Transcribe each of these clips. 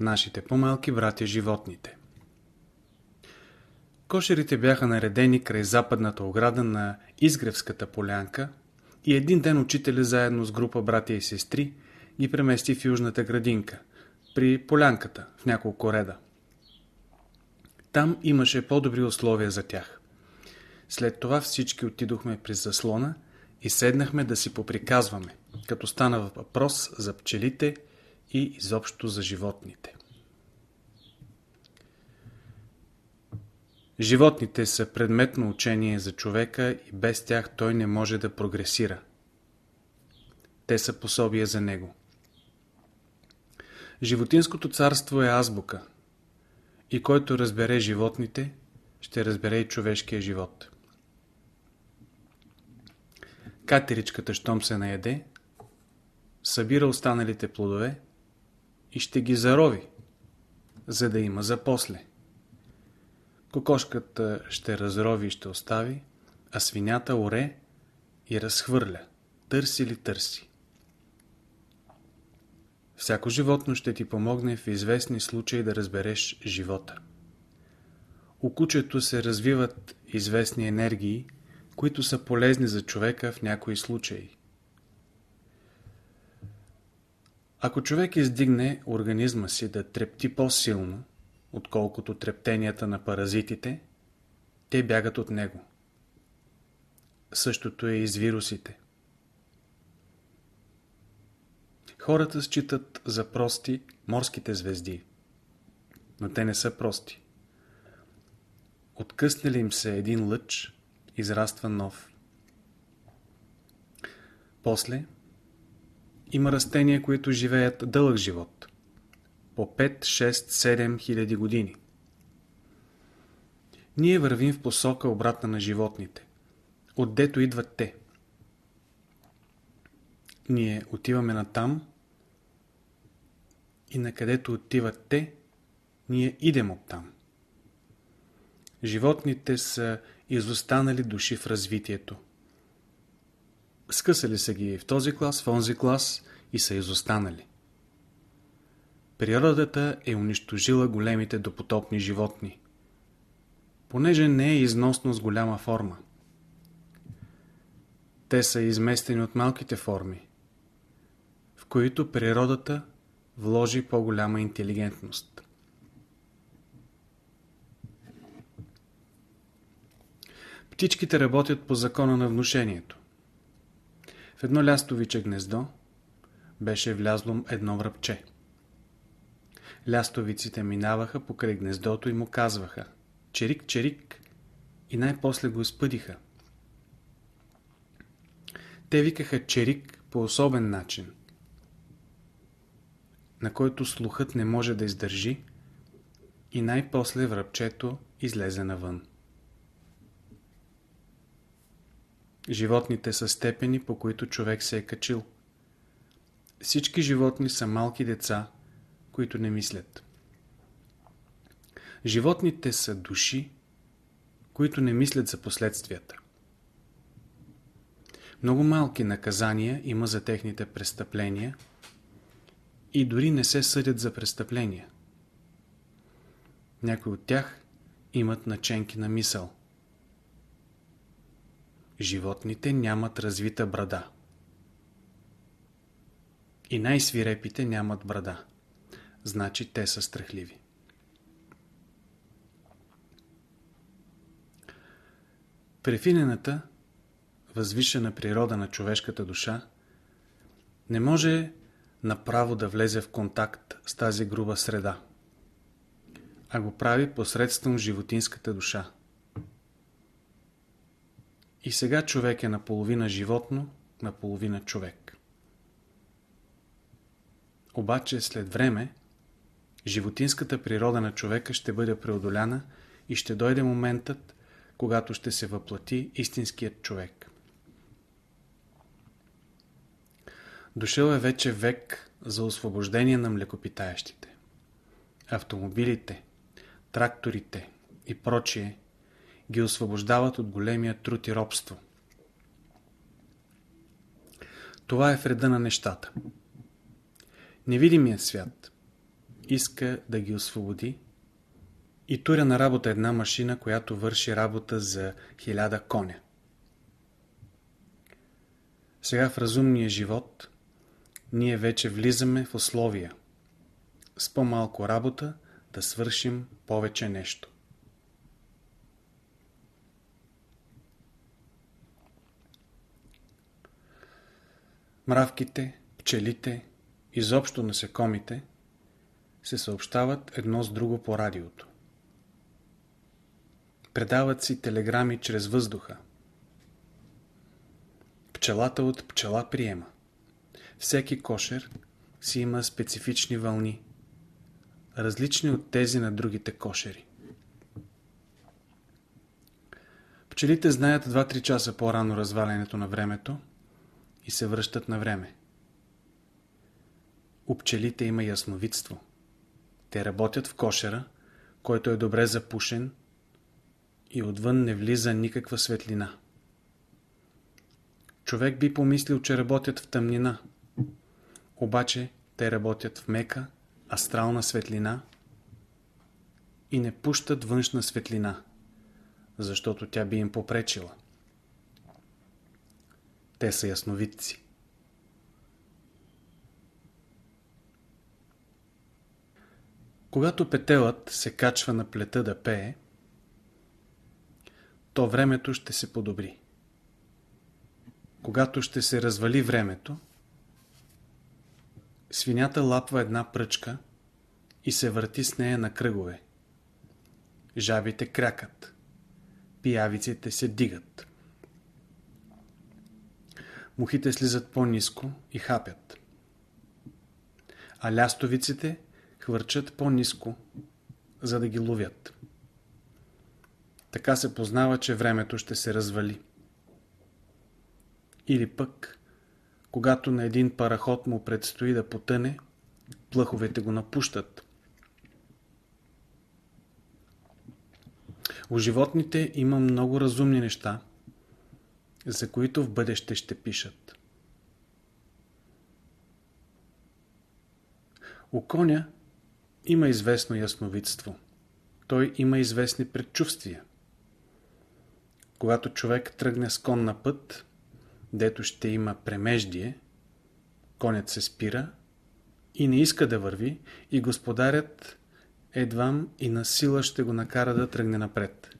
нашите по-малки братя животните. Кошерите бяха наредени край западната ограда на Изгревската полянка и един ден учителя заедно с група братя и сестри ги премести в южната градинка, при полянката, в няколко реда. Там имаше по-добри условия за тях. След това всички отидохме при заслона и седнахме да си поприказваме, като стана въпрос за пчелите и изобщо за животните. Животните са предметно учение за човека и без тях той не може да прогресира. Те са пособия за него. Животинското царство е азбука и който разбере животните, ще разбере и човешкия живот. Катеричката, щом се наяде, събира останалите плодове и ще ги зарови, за да има за после. Кокошката ще разрови и ще остави, а свинята оре и разхвърля, търси ли търси. Всяко животно ще ти помогне в известни случаи да разбереш живота. У кучето се развиват известни енергии, които са полезни за човека в някои случаи. Ако човек издигне организма си да трепти по-силно, отколкото трептенията на паразитите, те бягат от него. Същото е и с вирусите. Хората считат за прости морските звезди, но те не са прости. Откъсне ли им се един лъч, израства нов. После има растения, които живеят дълъг живот. По 5, 6, 7 хиляди години. Ние вървим в посока обратна на животните. Отдето идват те. Ние отиваме на там и на където отиват те, ние идем оттам. Животните са изостанали души в развитието. Скъсали са ги в този клас, в онзи клас и са изостанали. Природата е унищожила големите допотопни животни, понеже не е износно с голяма форма. Те са изместени от малките форми, в които природата вложи по-голяма интелигентност. Птичките работят по закона на внушението. В едно лястовиче гнездо беше влязло едно връбче. Лястовиците минаваха покрай гнездото и му казваха «Черик, черик» и най-после го изпъдиха. Те викаха черик по особен начин, на който слухът не може да издържи и най-после връбчето излезе навън. Животните са степени, по които човек се е качил. Всички животни са малки деца, които не мислят. Животните са души, които не мислят за последствията. Много малки наказания има за техните престъпления и дори не се съдят за престъпления. Някои от тях имат наченки на мисъл. Животните нямат развита брада. И най-свирепите нямат брада. Значи те са страхливи. Префинената, възвишена природа на човешката душа не може направо да влезе в контакт с тази груба среда, а го прави посредством животинската душа. И сега човек е наполовина животно, наполовина човек. Обаче след време животинската природа на човека ще бъде преодоляна и ще дойде моментът, когато ще се въплати истинският човек. Дошъл е вече век за освобождение на млекопитаящите. Автомобилите, тракторите и прочие ги освобождават от големия труд и робство. Това е вреда на нещата. Невидимият свят иска да ги освободи и туря на работа една машина, която върши работа за хиляда коня. Сега в разумния живот ние вече влизаме в условия с по-малко работа да свършим повече нещо. Мравките, пчелите, изобщо насекомите се съобщават едно с друго по радиото. Предават си телеграми чрез въздуха. Пчелата от пчела приема. Всеки кошер си има специфични вълни, различни от тези на другите кошери. Пчелите знаят 2-3 часа по-рано развалянето на времето и се връщат на време. У пчелите има ясновидство. Те работят в кошера, който е добре запушен и отвън не влиза никаква светлина. Човек би помислил, че работят в тъмнина. Обаче те работят в мека, астрална светлина и не пущат външна светлина, защото тя би им попречила. Те са ясновидци. Когато петелът се качва на плета да пее, то времето ще се подобри. Когато ще се развали времето, свинята лапва една пръчка и се върти с нея на кръгове. Жабите крякат. Пиявиците се дигат. Мухите слизат по-низко и хапят. А лястовиците хвърчат по-низко, за да ги ловят. Така се познава, че времето ще се развали. Или пък, когато на един параход му предстои да потъне, плъховете го напущат. У животните има много разумни неща, за които в бъдеще ще пишат. У коня има известно ясновидство. Той има известни предчувствия. Когато човек тръгне с кон на път, дето ще има премеждие, конят се спира и не иска да върви и господарят едвам и на сила ще го накара да тръгне напред.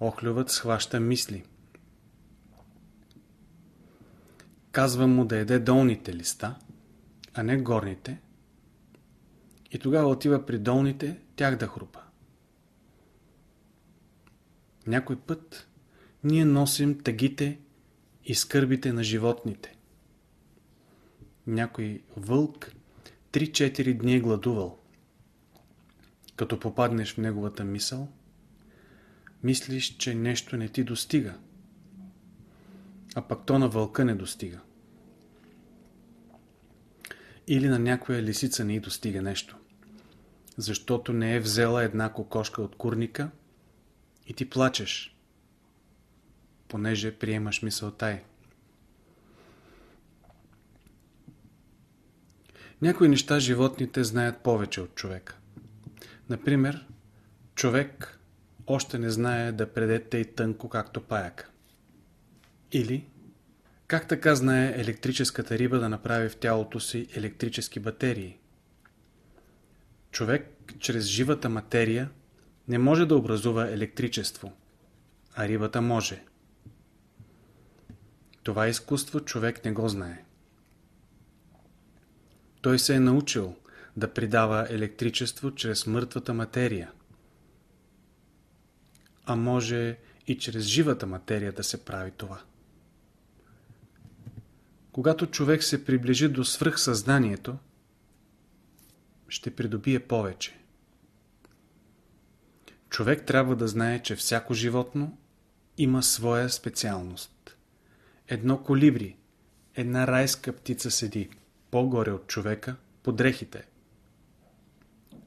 Охлювът схваща мисли. Казва му да еде долните листа, а не горните, и тогава отива при долните тях да хрупа. Някой път ние носим тъгите и скърбите на животните. Някой вълк 3-4 дни е гладувал. Като попаднеш в неговата мисъл, мислиш, че нещо не ти достига, а пък то на вълка не достига. Или на някоя лисица не й достига нещо, защото не е взела една кокошка от курника и ти плачеш, понеже приемаш мисълта й. Някои неща животните знаят повече от човека. Например, човек още не знае да преде тъй тънко, както паяка. Или, как така знае електрическата риба да направи в тялото си електрически батерии? Човек чрез живата материя не може да образува електричество, а рибата може. Това изкуство човек не го знае. Той се е научил да придава електричество чрез мъртвата материя. А може и чрез живата материя да се прави това. Когато човек се приближи до свръхсъзнанието, ще придобие повече. Човек трябва да знае, че всяко животно има своя специалност. Едно колибри, една райска птица седи по-горе от човека, по дрехите.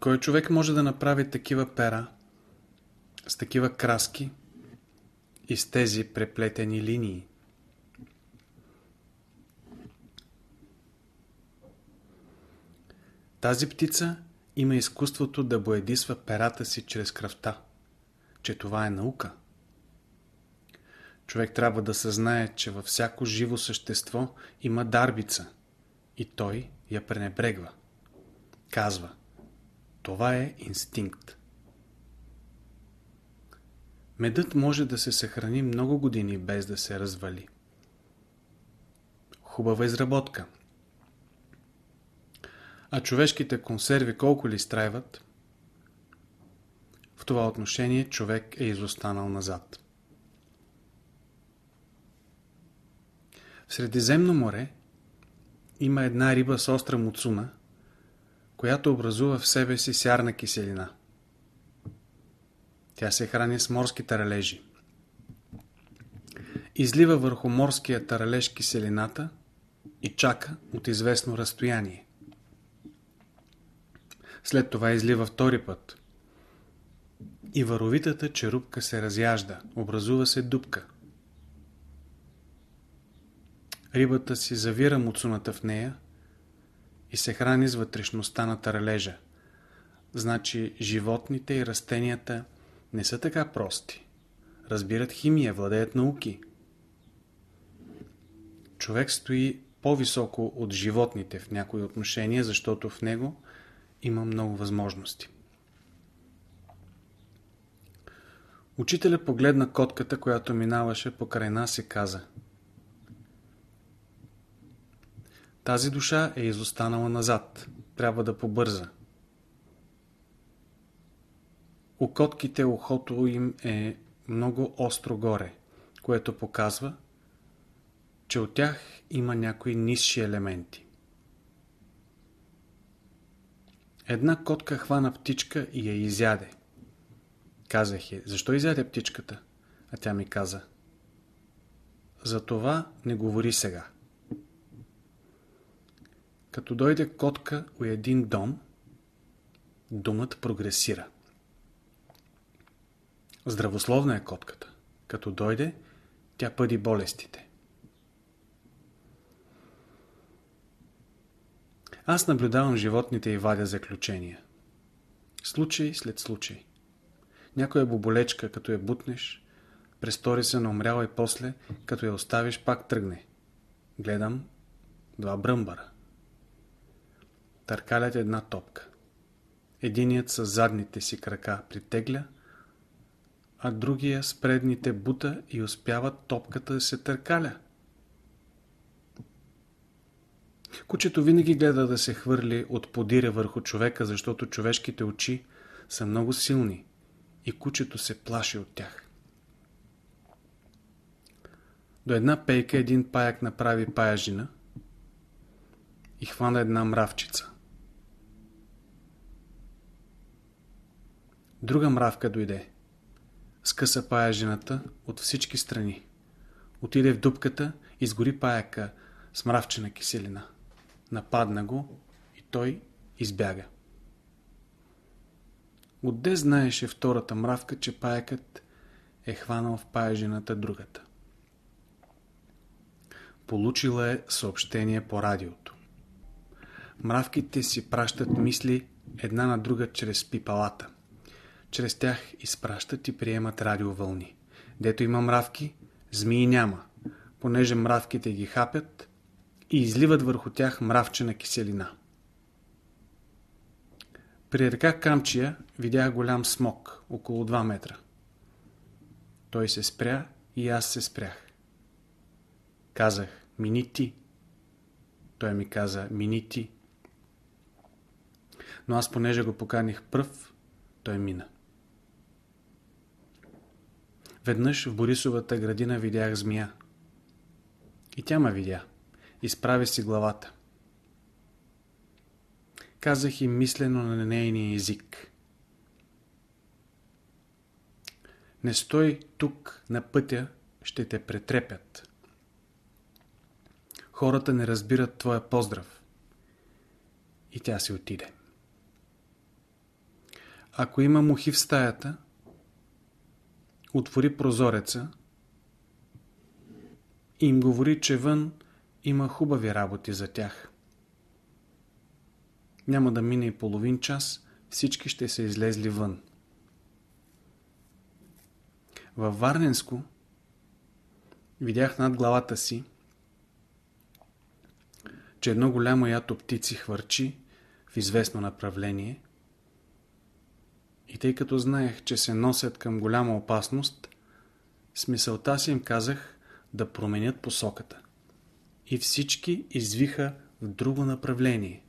Кой човек може да направи такива пера, с такива краски и с тези преплетени линии? тази птица има изкуството да боядисва перата си чрез кръвта, че това е наука. Човек трябва да съзнае, че във всяко живо същество има дарбица и той я пренебрегва. Казва, това е инстинкт. Медът може да се съхрани много години без да се развали. Хубава изработка. А човешките консерви колко ли страйват? В това отношение човек е изостанал назад. В Средиземно море има една риба с остра муцуна, която образува в себе си сярна киселина. Тя се храни с морски таралежи. Излива върху морския таралеж киселината и чака от известно разстояние. След това излива втори път. И варовитата черупка се разяжда, образува се дупка. Рибата си завира муцуната в нея и се храни с вътрешността на таралежа. Значи животните и растенията не са така прости. Разбират химия, владеят науки. Човек стои по-високо от животните в някои отношения, защото в него има много възможности. Учителя погледна котката, която минаваше покрай нас и каза Тази душа е изостанала назад. Трябва да побърза. У котките ухото им е много остро горе, което показва, че от тях има някои нисши елементи. Една котка хвана птичка и я изяде. Казах я, защо изяде птичката? А тя ми каза, за това не говори сега. Като дойде котка у един дом, думът прогресира. Здравословна е котката. Като дойде, тя пъди болестите. Аз наблюдавам животните и вадя заключения. Случай след случай. Някоя боболечка, като я бутнеш, престори се на умряла и после, като я оставиш, пак тръгне. Гледам два бръмбара. Търкалят една топка. Единият с задните си крака притегля, а другия с предните бута и успява топката да се търкаля. Кучето винаги гледа да се хвърли от подира върху човека, защото човешките очи са много силни и кучето се плаши от тях. До една пейка един паяк направи паяжина и хвана една мравчица. Друга мравка дойде. Скъса паяжината от всички страни. Отиде в дупката, изгори паяка с мравчена киселина нападна го и той избяга. Отде знаеше втората мравка, че паякът е хванал в паяжината другата. Получила е съобщение по радиото. Мравките си пращат мисли една на друга чрез пипалата. Чрез тях изпращат и приемат радиовълни. Дето има мравки, змии няма. Понеже мравките ги хапят, и изливат върху тях мравчена киселина. При река Камчия видях голям смок, около 2 метра. Той се спря и аз се спрях. Казах, мини ти. Той ми каза, мини ти. Но аз понеже го поканих пръв, той мина. Веднъж в Борисовата градина видях змия. И тя ме видя. Изправи си главата. Казах им мислено на нейния език. Не стой тук на пътя, ще те претрепят. Хората не разбират твоя поздрав. И тя си отиде. Ако има мухи в стаята, отвори прозореца и им говори, че вън има хубави работи за тях. Няма да мине и половин час, всички ще се излезли вън. Във Варненско видях над главата си, че едно голямо ято птици хвърчи в известно направление и тъй като знаех, че се носят към голяма опасност, с мисълта си им казах да променят посоката. И всички извиха в друго направление.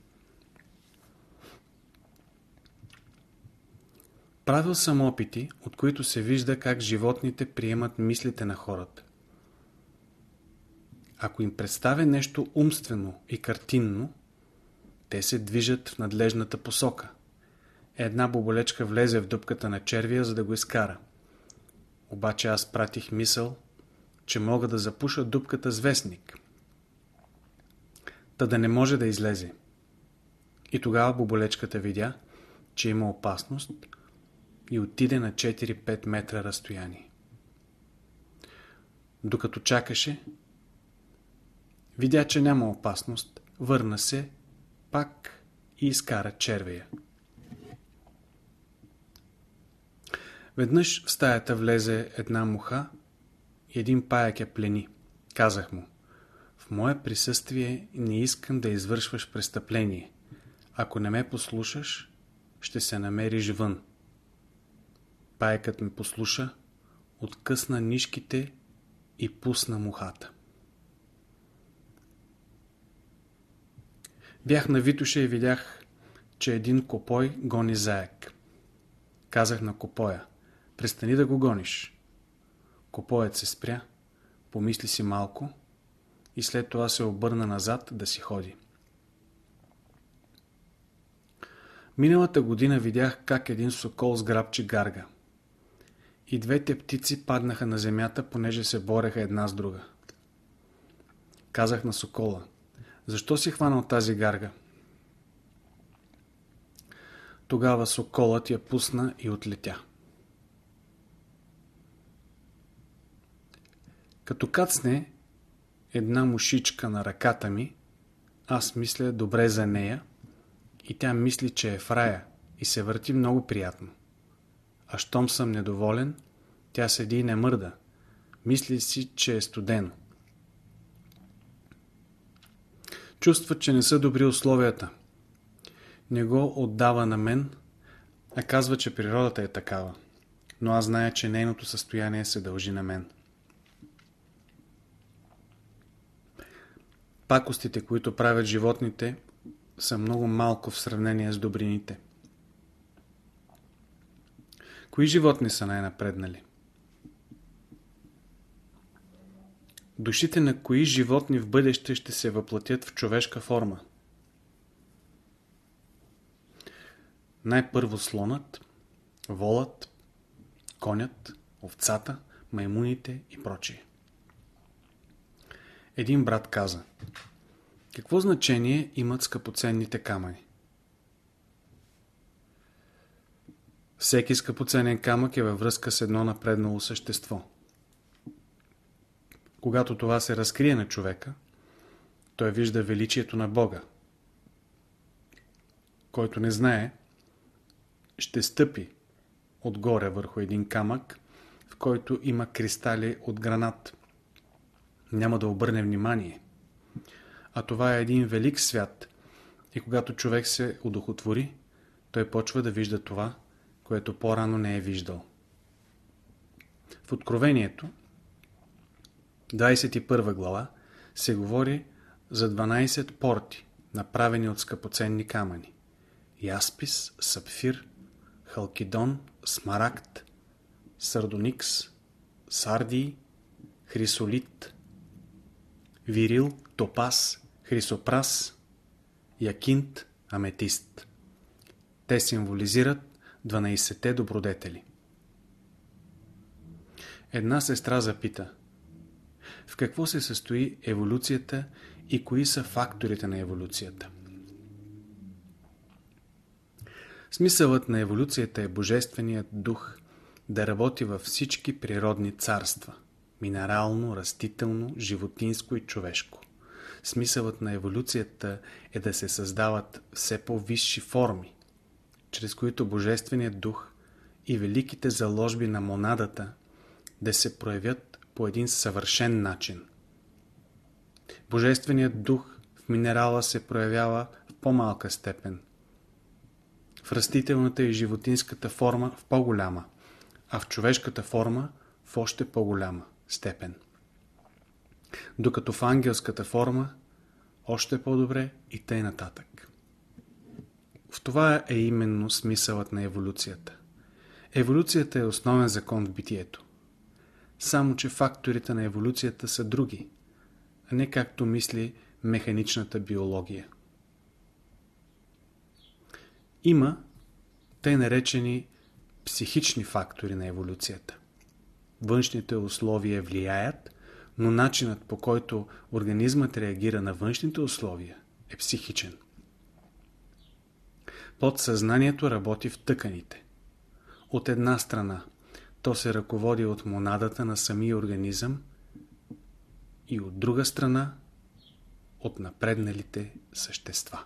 Правил съм опити, от които се вижда как животните приемат мислите на хората. Ако им представя нещо умствено и картинно, те се движат в надлежната посока. Една боболечка влезе в дупката на червия, за да го изкара. Обаче аз пратих мисъл, че мога да запуша дупката с вестник. Та да не може да излезе. И тогава боболечката видя, че има опасност и отиде на 4-5 метра разстояние. Докато чакаше, видя, че няма опасност, върна се пак и изкара червея. Веднъж в стаята влезе една муха и един паяк я плени. Казах му, в мое присъствие не искам да извършваш престъпление. Ако не ме послушаш, ще се намериш вън. Паякът ме послуша, откъсна нишките и пусна мухата. Бях на Витуша и видях, че един копой гони заек. Казах на копоя, престани да го гониш. Копоят се спря, помисли си малко и след това се обърна назад да си ходи. Миналата година видях как един сокол сграбчи гарга. И двете птици паднаха на земята, понеже се бореха една с друга. Казах на сокола – защо си хванал тази гарга? Тогава соколът я пусна и отлетя. Като кацне една мушичка на ръката ми, аз мисля добре за нея и тя мисли, че е в рая и се върти много приятно. А щом съм недоволен, тя седи и не мърда. Мисли си, че е студено. Чувства, че не са добри условията. Не го отдава на мен, а казва, че природата е такава. Но аз зная, че нейното състояние се дължи на мен. Пакостите, които правят животните, са много малко в сравнение с добрините. Кои животни са най-напреднали? Душите на кои животни в бъдеще ще се въплатят в човешка форма? Най-първо слонът, волът, конят, овцата, маймуните и прочие. Един брат каза Какво значение имат скъпоценните камъни? Всеки скъпоценен камък е във връзка с едно напреднало същество – когато това се разкрие на човека, той вижда величието на Бога. Който не знае, ще стъпи отгоре върху един камък, в който има кристали от гранат. Няма да обърне внимание. А това е един велик свят и когато човек се удохотвори, той почва да вижда това, което по-рано не е виждал. В Откровението 21 глава се говори за 12 порти, направени от скъпоценни камъни. Яспис, сапфир, халкидон, смарагд, сардоникс, сардий, хрисолит, вирил, топас, хрисопрас, якинт, аметист. Те символизират 12-те добродетели. Една сестра запита – в какво се състои еволюцията и кои са факторите на еволюцията. Смисълът на еволюцията е Божественият дух да работи във всички природни царства – минерално, растително, животинско и човешко. смисълът на еволюцията е да се създават все по-висши форми, чрез които Божественият дух и великите заложби на монадата да се проявят по един съвършен начин. Божественият дух в минерала се проявява в по-малка степен, в растителната и животинската форма в по-голяма, а в човешката форма в още по-голяма степен. Докато в ангелската форма още по-добре и тъй нататък. В това е именно смисълът на еволюцията. Еволюцията е основен закон в битието. Само, че факторите на еволюцията са други, а не както мисли механичната биология. Има тъй наречени психични фактори на еволюцията. Външните условия влияят, но начинът по който организмът реагира на външните условия е психичен. Подсъзнанието работи в тъканите. От една страна, то се ръководи от монадата на самия организъм и от друга страна, от напредналите същества.